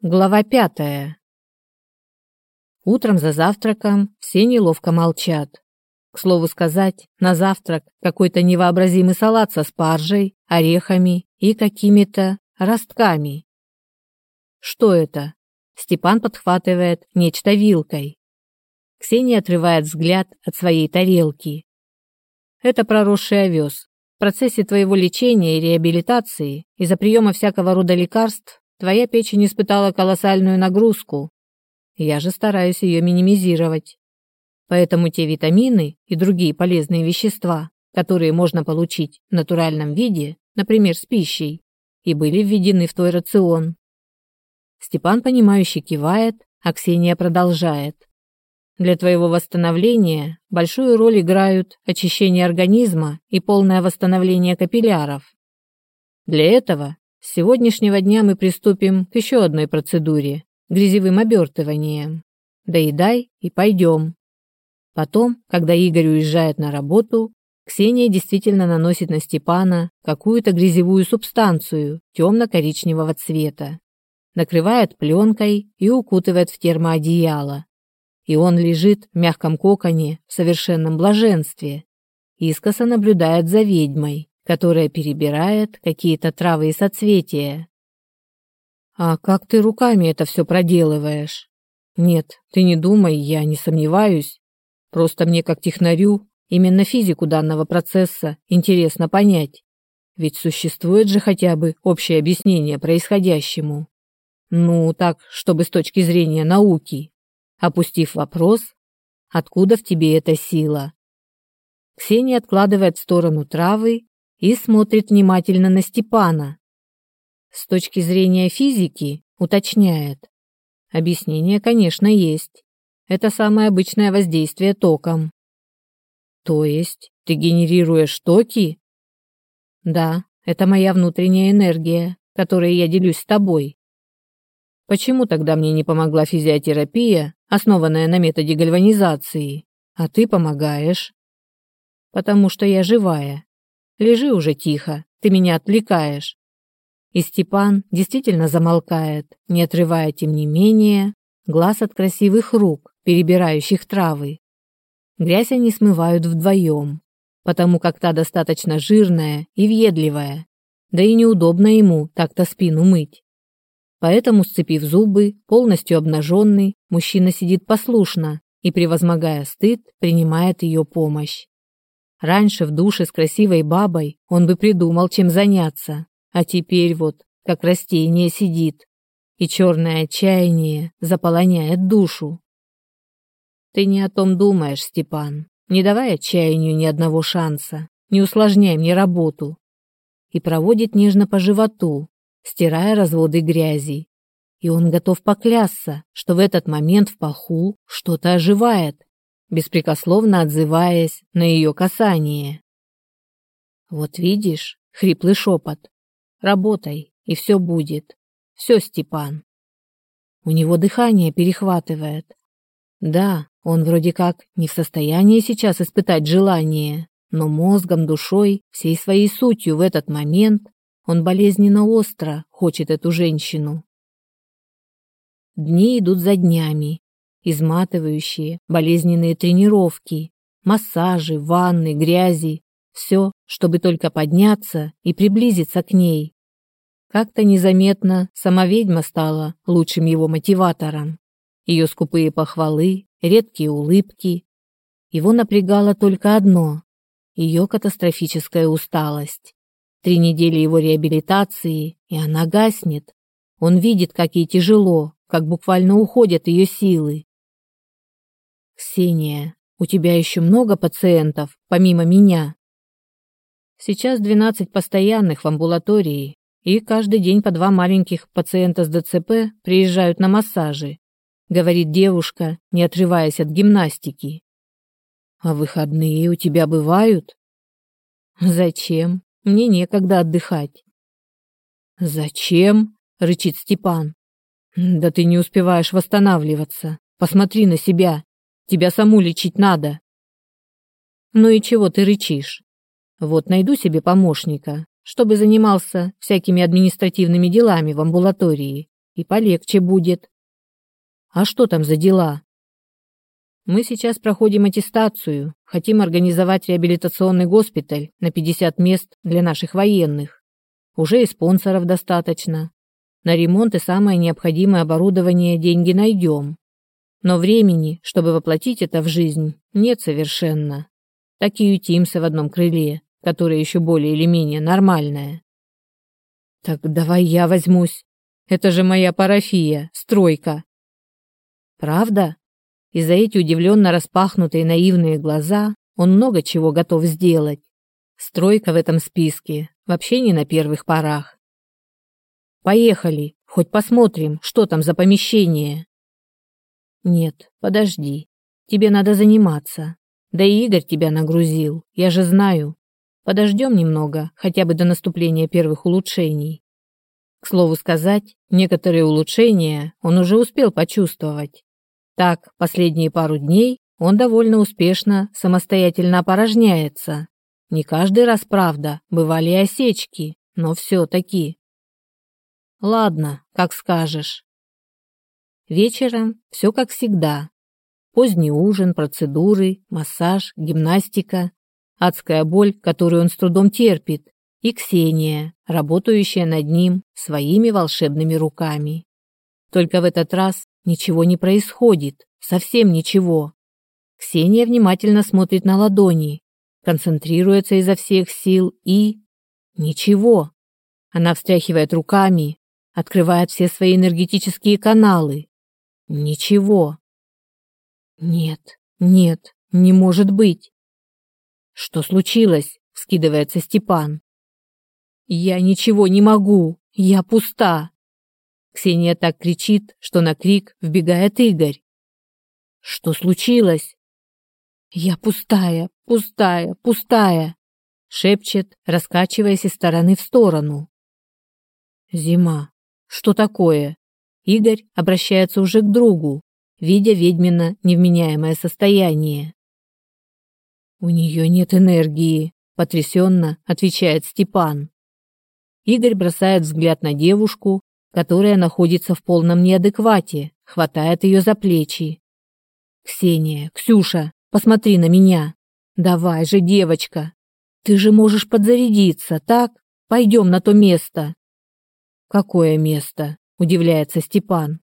Глава пятая. Утром за завтраком все неловко молчат. К слову сказать, на завтрак какой-то невообразимый салат со спаржей, орехами и какими-то ростками. Что это? Степан подхватывает нечто вилкой. Ксения отрывает взгляд от своей тарелки. Это проросший овес. В процессе твоего лечения и реабилитации из-за приема всякого рода лекарств Твоя печень испытала колоссальную нагрузку. Я же стараюсь ее минимизировать. Поэтому те витамины и другие полезные вещества, которые можно получить в натуральном виде, например, с пищей, и были введены в твой рацион. Степан, понимающе кивает, а Ксения продолжает. Для твоего восстановления большую роль играют очищение организма и полное восстановление капилляров. Для этого с сегодняшнего дня мы приступим к еще одной процедуре – грязевым обертыванием. Доедай и пойдем. Потом, когда Игорь уезжает на работу, Ксения действительно наносит на Степана какую-то грязевую субстанцию темно-коричневого цвета, накрывает пленкой и укутывает в термоодеяло. И он лежит в мягком коконе в совершенном блаженстве, искоса наблюдает за ведьмой, которая перебирает какие-то травы и соцветия. А как ты руками это все проделываешь? Нет, ты не думай, я не сомневаюсь. Просто мне как технарю именно физику данного процесса интересно понять. Ведь существует же хотя бы общее объяснение происходящему. Ну, так, чтобы с точки зрения науки. Опустив вопрос, откуда в тебе эта сила? Ксения откладывает в сторону травы и смотрит внимательно на Степана. С точки зрения физики, уточняет. Объяснение, конечно, есть. Это самое обычное воздействие током. То есть ты генерируешь токи? Да, это моя внутренняя энергия, которой я делюсь с тобой. Почему тогда мне не помогла физиотерапия, основанная на методе гальванизации, а ты помогаешь? Потому что я живая, Лежи уже тихо, ты меня отвлекаешь. И Степан действительно замолкает, не отрывая, тем не менее, глаз от красивых рук, перебирающих травы. Грязь они смывают вдвоем, потому как та достаточно жирная и въедливая, да и неудобно ему так-то спину мыть. Поэтому, сцепив зубы, полностью обнаженный, мужчина сидит послушно и, превозмогая стыд, принимает ее помощь. Раньше в душе с красивой бабой он бы придумал, чем заняться, а теперь вот, как растение сидит, и черное отчаяние заполоняет душу. Ты не о том думаешь, Степан. Не давай отчаянию ни одного шанса, не усложняй мне работу. И проводит нежно по животу, стирая разводы грязи. И он готов поклясться, что в этот момент в паху что-то оживает, беспрекословно отзываясь на ее касание. «Вот видишь», — хриплый шепот, — «работай, и все будет. Все, Степан». У него дыхание перехватывает. Да, он вроде как не в состоянии сейчас испытать желание, но мозгом, душой, всей своей сутью в этот момент он болезненно остро хочет эту женщину. Дни идут за днями, изматывающие, болезненные тренировки, массажи, ванны, грязи, все, чтобы только подняться и приблизиться к ней. Как-то незаметно сама ведьма стала лучшим его мотиватором. Ее скупые похвалы, редкие улыбки. Его напрягало только одно – ее катастрофическая усталость. Три недели его реабилитации, и она гаснет. Он видит, как ей тяжело, как буквально уходят ее силы. «Ксения, у тебя еще много пациентов, помимо меня?» «Сейчас 12 постоянных в амбулатории, и каждый день по два маленьких пациента с ДЦП приезжают на массажи», говорит девушка, не отрываясь от гимнастики. «А выходные у тебя бывают?» «Зачем? Мне некогда отдыхать». «Зачем?» — рычит Степан. «Да ты не успеваешь восстанавливаться. Посмотри на себя. Тебя саму лечить надо. Ну и чего ты рычишь? Вот найду себе помощника, чтобы занимался всякими административными делами в амбулатории, и полегче будет. А что там за дела? Мы сейчас проходим аттестацию, хотим организовать реабилитационный госпиталь на 50 мест для наших военных. Уже и спонсоров достаточно. На ремонт и самое необходимое оборудование деньги найдем. Но времени, чтобы воплотить это в жизнь, нет совершенно. Так и ютимся в одном крыле, которое еще более или менее нормальное. Так давай я возьмусь. Это же моя парафия, стройка. Правда? и за эти удивленно распахнутые наивные глаза он много чего готов сделать. Стройка в этом списке вообще не на первых порах. Поехали, хоть посмотрим, что там за помещение. Нет, подожди. Тебе надо заниматься. Да и Игорь тебя нагрузил, я же знаю. Подождем немного, хотя бы до наступления первых улучшений. К слову сказать, некоторые улучшения он уже успел почувствовать. Так, последние пару дней он довольно успешно самостоятельно опорожняется. Не каждый раз, правда, бывали осечки, но все-таки. Ладно, как скажешь. Вечером все как всегда. Поздний ужин, процедуры, массаж, гимнастика, адская боль, которую он с трудом терпит, и Ксения, работающая над ним своими волшебными руками. Только в этот раз Ничего не происходит, совсем ничего. Ксения внимательно смотрит на ладони, концентрируется изо всех сил и... Ничего. Она встряхивает руками, открывает все свои энергетические каналы. Ничего. Нет, нет, не может быть. Что случилось? Вскидывается Степан. Я ничего не могу, я пуста. Ксения так кричит, что на крик вбегает Игорь. Что случилось? Я пустая, пустая, пустая, шепчет, раскачиваясь из стороны в сторону. Зима. Что такое? Игорь обращается уже к другу, видя ведьмина невменяемое состояние. У нее нет энергии, потрясенно отвечает Степан. Игорь бросает взгляд на девушку, которая находится в полном неадеквате, хватает ее за плечи. «Ксения, Ксюша, посмотри на меня. Давай же, девочка. Ты же можешь подзарядиться, так? Пойдем на то место». «Какое место?» – удивляется Степан.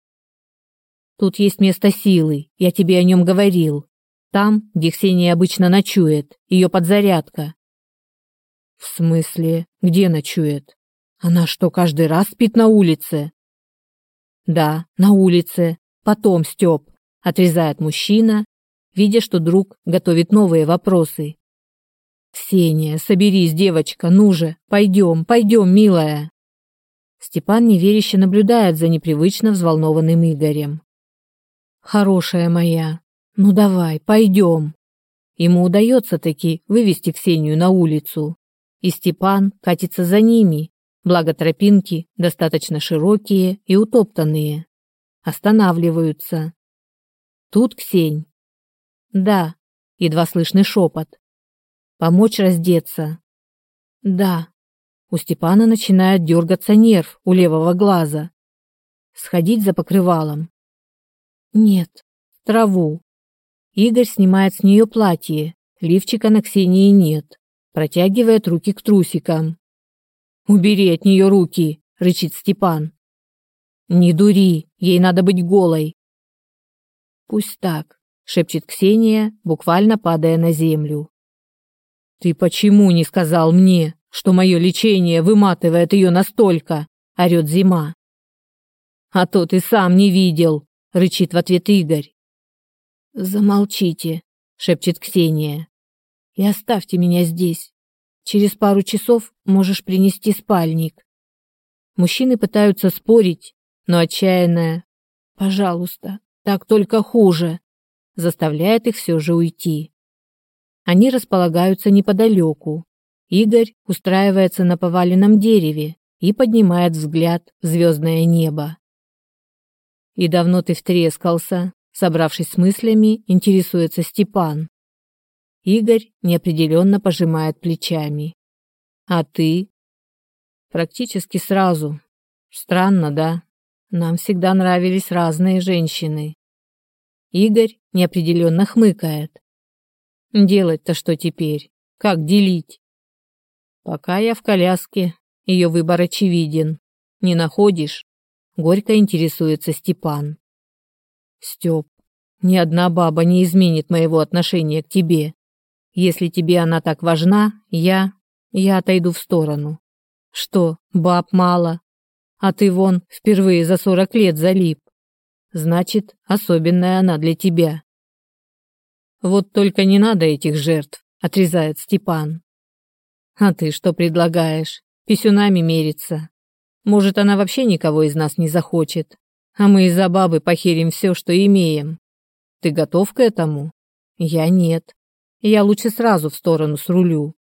«Тут есть место силы, я тебе о нем говорил. Там, где Ксения обычно ночует, ее подзарядка». «В смысле, где ночует?» Она что, каждый раз спит на улице? Да, на улице. Потом, Степ, отрезает мужчина, видя, что друг готовит новые вопросы. Ксения, соберись, девочка, ну же, пойдем, пойдем, милая. Степан неверяще наблюдает за непривычно взволнованным Игорем. Хорошая моя, ну давай, пойдем. Ему удается таки вывести Ксению на улицу, и Степан катится за ними, благо тропинки достаточно широкие и утоптанные. Останавливаются. Тут Ксень. Да, едва слышный шепот. Помочь раздеться. Да. У Степана начинает дергаться нерв у левого глаза. Сходить за покрывалом. Нет, траву. Игорь снимает с нее платье, лифчика на Ксении нет, протягивает руки к трусикам. «Убери от нее руки!» — рычит Степан. «Не дури, ей надо быть голой!» «Пусть так», — шепчет Ксения, буквально падая на землю. «Ты почему не сказал мне, что мое лечение выматывает ее настолько?» — орет Зима. «А то ты сам не видел!» — рычит в ответ Игорь. «Замолчите», — шепчет Ксения. «И оставьте меня здесь. Через пару часов можешь принести спальник. Мужчины пытаются спорить, но отчаянная «Пожалуйста, так только хуже» заставляет их все же уйти. Они располагаются неподалеку. Игорь устраивается на поваленном дереве и поднимает взгляд в звездное небо. «И давно ты втрескался?» Собравшись с мыслями, интересуется Степан. Игорь неопределенно пожимает плечами. А ты? Практически сразу. Странно, да? Нам всегда нравились разные женщины. Игорь неопределенно хмыкает. Делать-то что теперь? Как делить? Пока я в коляске, ее выбор очевиден. Не находишь? Горько интересуется Степан. Степ, ни одна баба не изменит моего отношения к тебе. Если тебе она так важна, я... я отойду в сторону. Что, баб мало? А ты вон впервые за сорок лет залип. Значит, особенная она для тебя. Вот только не надо этих жертв, отрезает Степан. А ты что предлагаешь? Писюнами мериться? Может, она вообще никого из нас не захочет, а мы из-за бабы похерим все, что имеем. Ты готов к этому? Я нет. Я лучше сразу в сторону с рулю.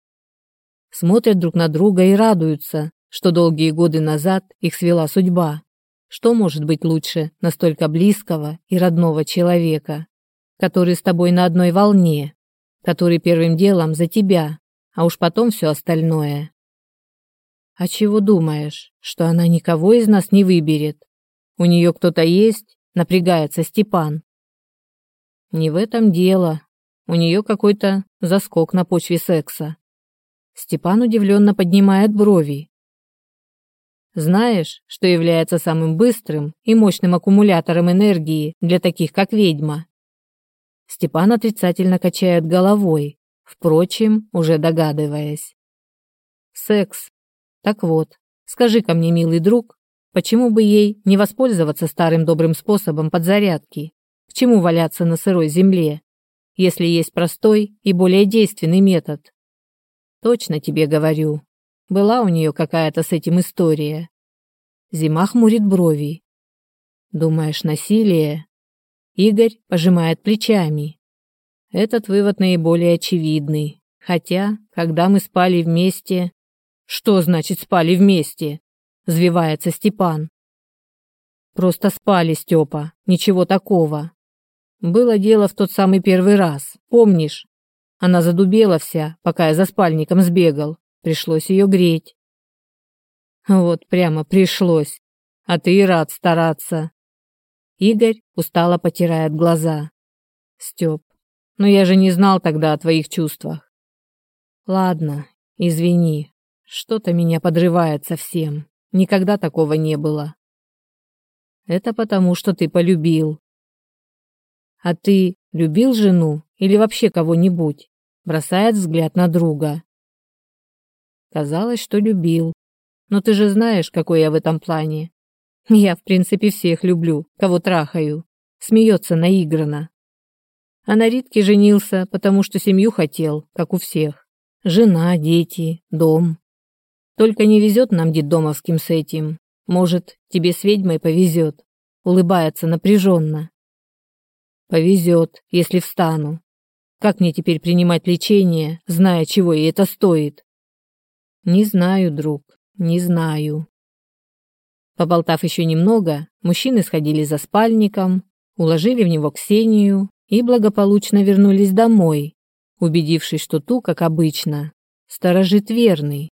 Смотрят друг на друга и радуются, что долгие годы назад их свела судьба. Что может быть лучше настолько близкого и родного человека, который с тобой на одной волне, который первым делом за тебя, а уж потом все остальное. А чего думаешь, что она никого из нас не выберет? У нее кто-то есть? Напрягается Степан. Не в этом дело. У нее какой-то заскок на почве секса. Степан удивленно поднимает брови. Знаешь, что является самым быстрым и мощным аккумулятором энергии для таких, как ведьма? Степан отрицательно качает головой, впрочем, уже догадываясь. Секс. Так вот, скажи-ка мне, милый друг, почему бы ей не воспользоваться старым добрым способом подзарядки? К чему валяться на сырой земле, если есть простой и более действенный метод? Точно тебе говорю, была у нее какая-то с этим история. Зима хмурит брови. Думаешь, насилие? Игорь пожимает плечами. Этот вывод наиболее очевидный. Хотя, когда мы спали вместе... Что значит спали вместе? Звивается Степан. Просто спали, Степа. Ничего такого. Было дело в тот самый первый раз. Помнишь? Она задубела вся, пока я за спальником сбегал. Пришлось ее греть. Вот прямо пришлось. А ты и рад стараться. Игорь устало потирает глаза. Степ, но я же не знал тогда о твоих чувствах. Ладно, извини. Что-то меня подрывает совсем. Никогда такого не было. Это потому, что ты полюбил. А ты любил жену или вообще кого-нибудь? Бросает взгляд на друга. Казалось, что любил. Но ты же знаешь, какой я в этом плане. Я, в принципе, всех люблю, кого трахаю. Смеется наигранно. А на Ритке женился, потому что семью хотел, как у всех. Жена, дети, дом. Только не везет нам детдомовским с этим. Может, тебе с ведьмой повезет. Улыбается напряженно. Повезет, если встану. Как мне теперь принимать лечение, зная, чего ей это стоит? Не знаю, друг, не знаю. Поболтав еще немного, мужчины сходили за спальником, уложили в него Ксению и благополучно вернулись домой, убедившись, что ту, как обычно, сторожит верный,